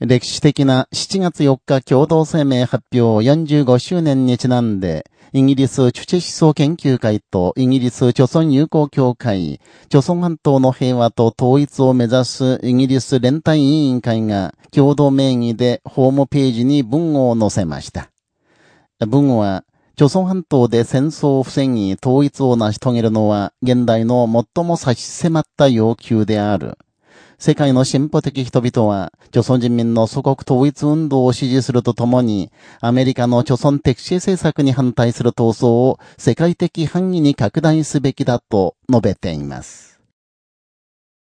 歴史的な7月4日共同声明発表45周年にちなんで、イギリスチュチ思想研究会とイギリス朝鮮友好協会、朝鮮半島の平和と統一を目指すイギリス連帯委員会が共同名義でホームページに文語を載せました。文語は、朝鮮半島で戦争を防ぎ統一を成し遂げるのは現代の最も差し迫った要求である。世界の進歩的人々は、朝鮮人民の祖国統一運動を支持するとともに、アメリカの朝鮮敵視政策に反対する闘争を世界的範囲に拡大すべきだと述べています。